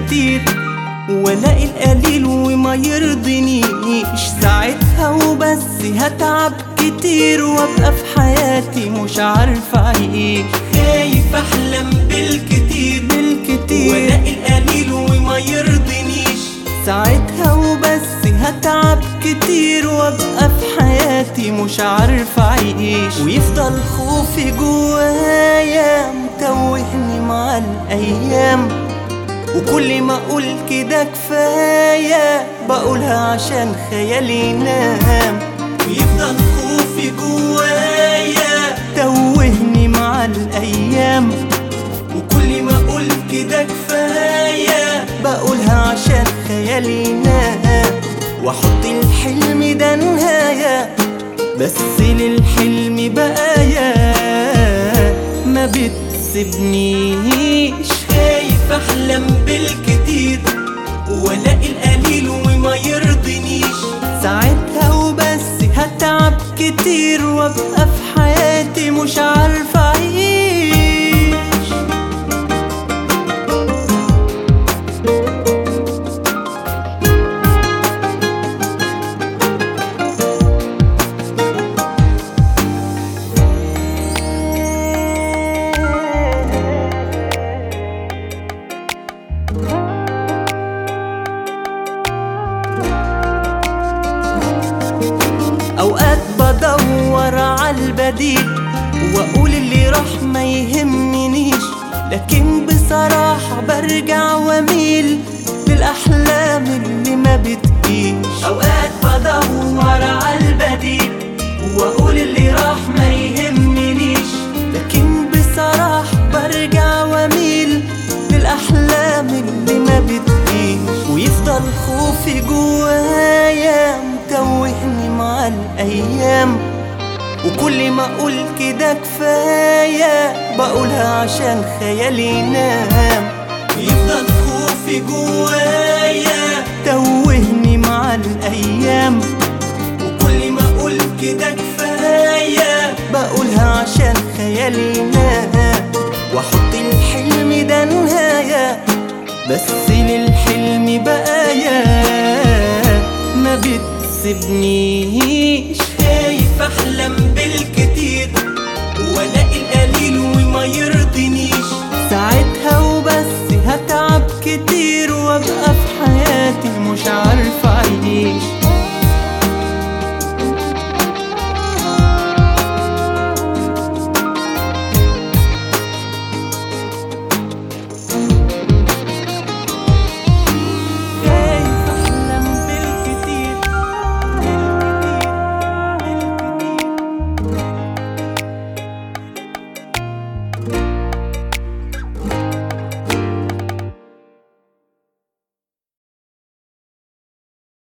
بالكتير والاقي القليل وما يرضينيش ساعتها وبس هتعب كتير وابقى في حياتي مش عارف اعيش خايف أحلم بالكتير بالكتير. والاقي القليل وما يرضينيش ساعتها وبس هتعب كتير وابقى في حياتي مش عارف اعيش ويفضل خوفي جوايا متوهني مع الأيام. وكل ما أقول كده كفاية بقولها عشان خيالي ينام. ويفضل خوفي جوايا توهني مع الأيام. وكل ما أقول كده كفاية بقولها عشان خيالي ينام. وأحط الحلم ده نهاية بس للحلم بقايا. ما بتسيبنيش خايف. احلم بالكتير والاقي القليل وما يرضينيش. ساعتها وبس هتعب كتير وابقى في حياتي مش عارف أوقات بدور عالبديل وأقول اللي راح ما يهمنيش لكن بصراحة برجع وأميل للأحلام اللي ما بتجيش. أوقات بدور عالبديل وأقول اللي راح ما يهمنيش لكن بصراحة برجع وأميل للأحلام اللي ما بتجيش. ويفضل خوفي جوايا وكل ما أقول كده كفاية بقولها عشان خيالي ينام يفضل خوفي جوايا توهني مع الأيام. وكل ما أقول كده كفاية بقولها عشان خيالي ينام وأحط الحلم ده نهاية بس للحلم بقايا. ما بتسيبنيش خايف أحلم